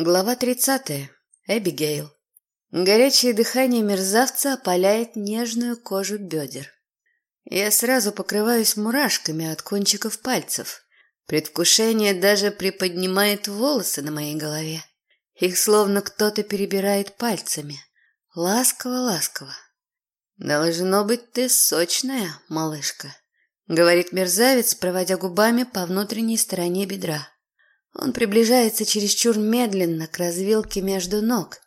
Глава 30. Эбигейл. Горячее дыхание мерзавца опаляет нежную кожу бедер. Я сразу покрываюсь мурашками от кончиков пальцев. Предвкушение даже приподнимает волосы на моей голове. Их словно кто-то перебирает пальцами. Ласково-ласково. «Должно быть, ты сочная, малышка», — говорит мерзавец, проводя губами по внутренней стороне бедра. Он приближается чересчур медленно к развилке между ног.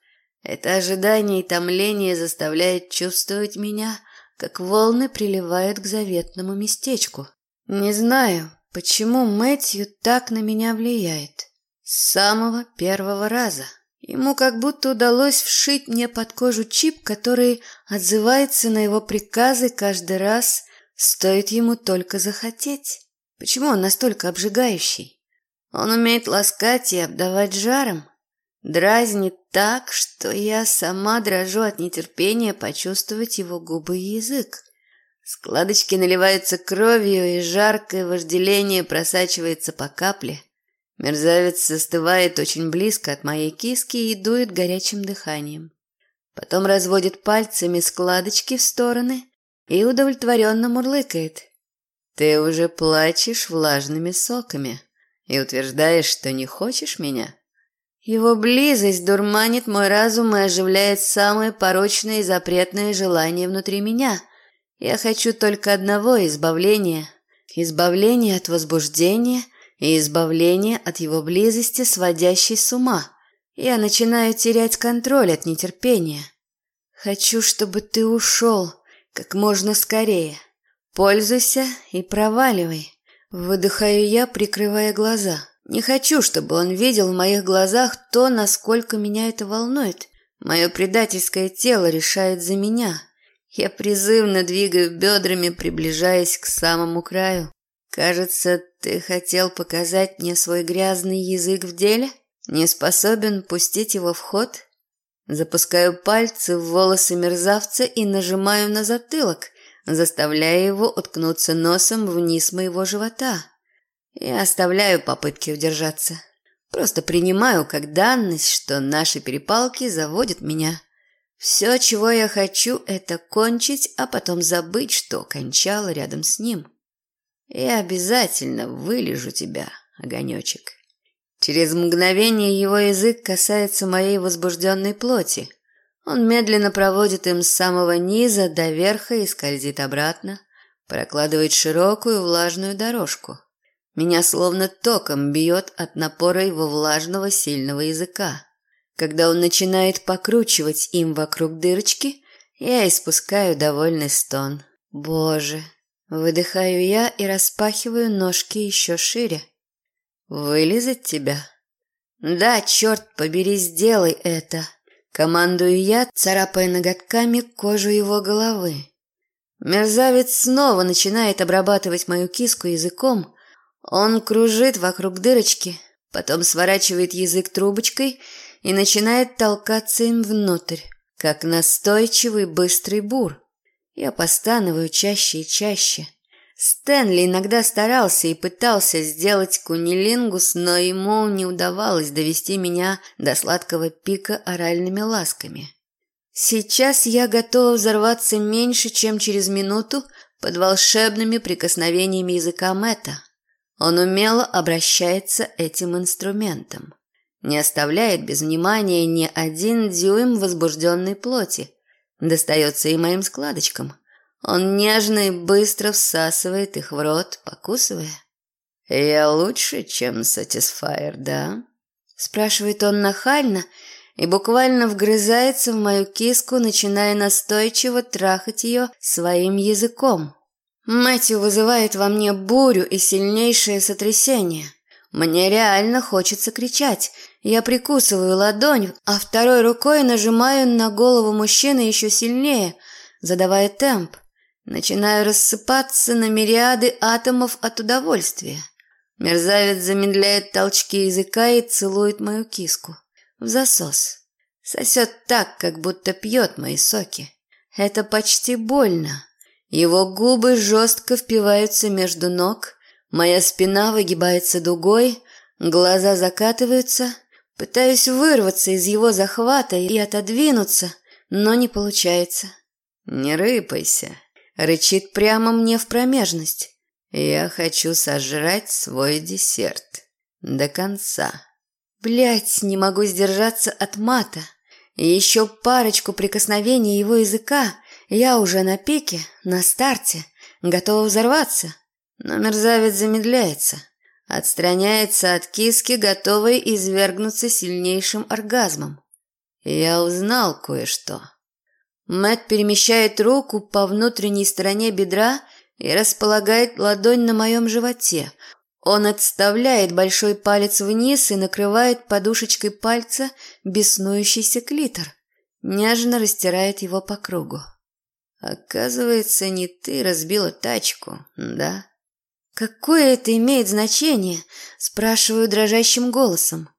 Это ожидание и томление заставляет чувствовать меня, как волны приливают к заветному местечку. Не знаю, почему Мэтью так на меня влияет. С самого первого раза. Ему как будто удалось вшить мне под кожу чип, который отзывается на его приказы каждый раз, стоит ему только захотеть. Почему он настолько обжигающий? Он умеет ласкать и обдавать жаром, дразнит так, что я сама дрожу от нетерпения почувствовать его губы и язык. Складочки наливаются кровью, и жаркое вожделение просачивается по капле. Мерзавец застывает очень близко от моей киски и дует горячим дыханием. Потом разводит пальцами складочки в стороны и удовлетворенно мурлыкает. «Ты уже плачешь влажными соками», и утверждаешь, что не хочешь меня? Его близость дурманит мой разум и оживляет самые порочные и запретные желания внутри меня. Я хочу только одного избавления. Избавления от возбуждения и избавления от его близости, сводящей с ума. Я начинаю терять контроль от нетерпения. Хочу, чтобы ты ушел как можно скорее. Пользуйся и проваливай. Выдыхаю я, прикрывая глаза. Не хочу, чтобы он видел в моих глазах то, насколько меня это волнует. Мое предательское тело решает за меня. Я призывно двигаю бедрами, приближаясь к самому краю. Кажется, ты хотел показать мне свой грязный язык в деле? Не способен пустить его в ход? Запускаю пальцы в волосы мерзавца и нажимаю на затылок – заставляя его уткнуться носом вниз моего живота. Я оставляю попытки удержаться. Просто принимаю как данность, что наши перепалки заводят меня. Все, чего я хочу, это кончить, а потом забыть, что кончала рядом с ним. Я обязательно вылежу тебя, огонечек. Через мгновение его язык касается моей возбужденной плоти – он медленно проводит им с самого низа до верха и скользит обратно, прокладывает широкую влажную дорожку. Меня словно током бьет от напора его влажного сильного языка. Когда он начинает покручивать им вокруг дырочки, я испускаю довольный стон. Боже! Выдыхаю я и распахиваю ножки еще шире. Вылезать тебя? Да, черт побери, сделай это. Командую я, царапая ноготками кожу его головы. Мерзавец снова начинает обрабатывать мою киску языком. Он кружит вокруг дырочки, потом сворачивает язык трубочкой и начинает толкаться им внутрь, как настойчивый быстрый бур. Я постанываю чаще и чаще. Стэнли иногда старался и пытался сделать кунилингус, но ему не удавалось довести меня до сладкого пика оральными ласками. Сейчас я готова взорваться меньше, чем через минуту под волшебными прикосновениями языка Мэтта. Он умело обращается этим инструментом. Не оставляет без внимания ни один дюйм возбужденной плоти. Достается и моим складочкам – он нежно и быстро всасывает их в рот, покусывая. «Я лучше, чем Satisfyer, да?» Спрашивает он нахально и буквально вгрызается в мою киску, начиная настойчиво трахать ее своим языком. Мэтью вызывает во мне бурю и сильнейшее сотрясение. Мне реально хочется кричать. Я прикусываю ладонь, а второй рукой нажимаю на голову мужчины еще сильнее, задавая темп. Начинаю рассыпаться на мириады атомов от удовольствия. Мерзавец замедляет толчки языка и целует мою киску. В засос. Сосет так, как будто пьет мои соки. Это почти больно. Его губы жестко впиваются между ног, моя спина выгибается дугой, глаза закатываются, Пытаюсь вырваться из его захвата и отодвинуться, но не получается. «Не рыпайся», — рычит прямо мне в промежность. «Я хочу сожрать свой десерт. До конца». Блять, не могу сдержаться от мата. Еще парочку прикосновений его языка, я уже на пике, на старте, готова взорваться. Но мерзавец замедляется, отстраняется от киски, готовый извергнуться сильнейшим оргазмом. Я узнал кое-что. Мэт перемещает руку по внутренней стороне бедра и располагает ладонь на моем животе. Он отставляет большой палец вниз и накрывает подушечкой пальца беснующийся клитор. Нежно растирает его по кругу. Оказывается, не ты разбила тачку, да? Какое это имеет значение? Спрашиваю дрожащим голосом.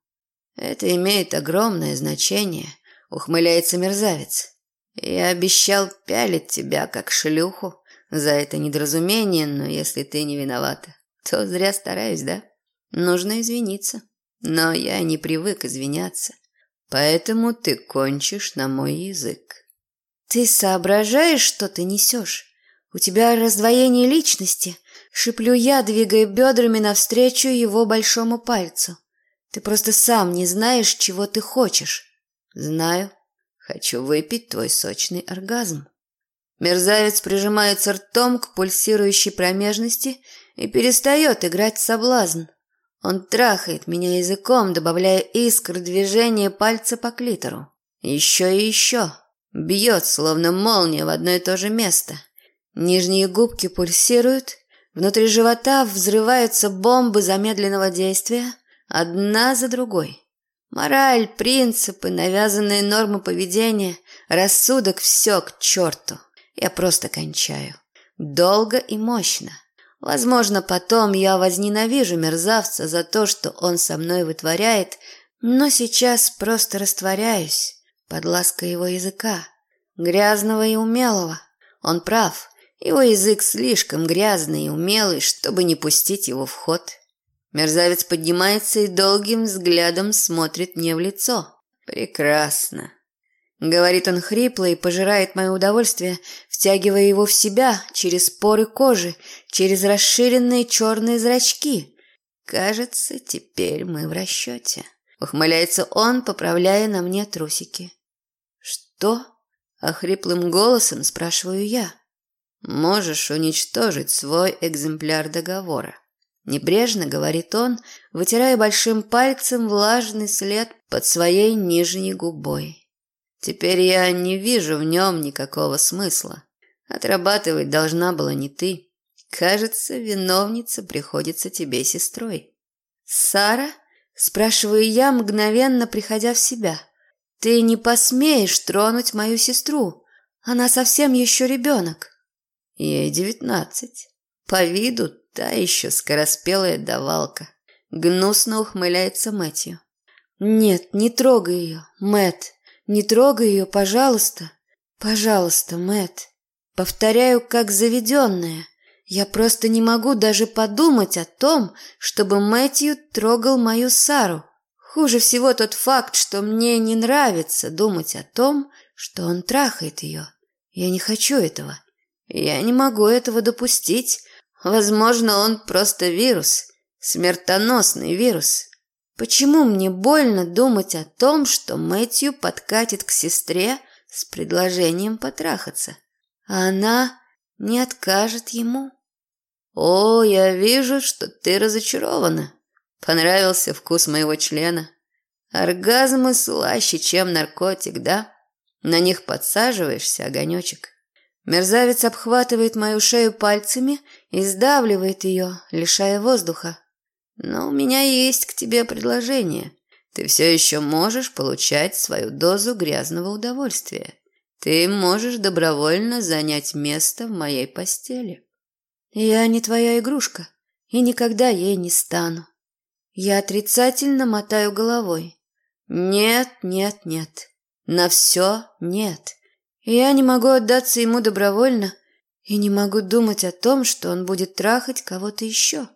Это имеет огромное значение, ухмыляется мерзавец. Я обещал пялить тебя как шлюху за это недоразумение, но если ты не виновата, то зря стараюсь, да? Нужно извиниться. Но я не привык извиняться. Поэтому ты кончишь на мой язык. Ты соображаешь, что ты несешь? У тебя раздвоение личности. Шиплю я, двигая бедрами навстречу его большому пальцу. Ты просто сам не знаешь, чего ты хочешь. Знаю. Хочу выпить твой сочный оргазм. Мерзавец прижимается ртом к пульсирующей промежности и перестает играть соблазн. Он трахает меня языком, добавляя искр движения пальца по клитору. Еще и еще. Бьет, словно молния, в одно и то же место. Нижние губки пульсируют, внутри живота взрываются бомбы замедленного действия, одна за другой. Мораль, принципы, навязанные нормы поведения, рассудок – все к черту. Я просто кончаю. Долго и мощно. Возможно, потом я возненавижу мерзавца за то, что он со мной вытворяет, но сейчас просто растворяюсь под лаской его языка, грязного и умелого. Он прав, его язык слишком грязный и умелый, чтобы не пустить его в ход. Мерзавец поднимается и долгим взглядом смотрит мне в лицо. «Прекрасно», — говорит он хрипло и пожирает мое удовольствие, втягивая его в себя через поры кожи, через расширенные черные зрачки. «Кажется, теперь мы в расчете», — ухмыляется он, поправляя на мне трусики. «Что?» — охриплым голосом спрашиваю я. «Можешь уничтожить свой экземпляр договора». Небрежно говорит он, вытирая большим пальцем влажный след под своей нижней губой. Теперь я не вижу в нем никакого смысла. Отрабатывать должна была не ты. Кажется, виновница приходится тебе сестрой. Сара? Спрашиваю я, мгновенно приходя в себя. Ты не посмеешь тронуть мою сестру. Она совсем еще ребенок. Ей девятнадцать. По виду Та еще скороспелая давалка. Гнусно ухмыляется Мэтью. Нет, не трогай ее, Мэт. Не трогай ее, пожалуйста. Пожалуйста, Мэт. Повторяю, как заведенная. Я просто не могу даже подумать о том, чтобы Мэтью трогал мою Сару. Хуже всего тот факт, что мне не нравится думать о том, что он трахает ее. Я не хочу этого. Я не могу этого допустить, Возможно, он просто вирус, смертоносный вирус. Почему мне больно думать о том, что Мэтью подкатит к сестре с предложением потрахаться, а она не откажет ему? О, я вижу, что ты разочарована. Понравился вкус моего члена. Оргазмы слаще, чем наркотик, да? На них подсаживаешься, огонечек. Мерзавец обхватывает мою шею пальцами и сдавливает ее, лишая воздуха. Но у меня есть к тебе предложение. Ты все еще можешь получать свою дозу грязного удовольствия. Ты можешь добровольно занять место в моей постели. Я не твоя игрушка и никогда ей не стану. Я отрицательно мотаю головой. Нет, нет, нет. На все нет. Я не могу отдаться ему добровольно и не могу думать о том, что он будет трахать кого-то еще.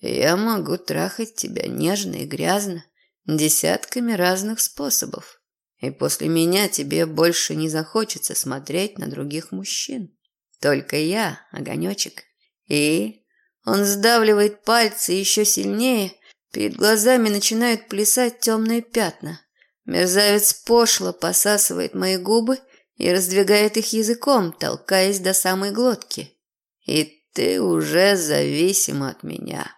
Я могу трахать тебя нежно и грязно, десятками разных способов. И после меня тебе больше не захочется смотреть на других мужчин. Только я, огонечек. И он сдавливает пальцы еще сильнее, перед глазами начинают плясать темные пятна. Мерзавец пошло посасывает мои губы и раздвигает их языком, толкаясь до самой глотки. И ты уже зависима от меня.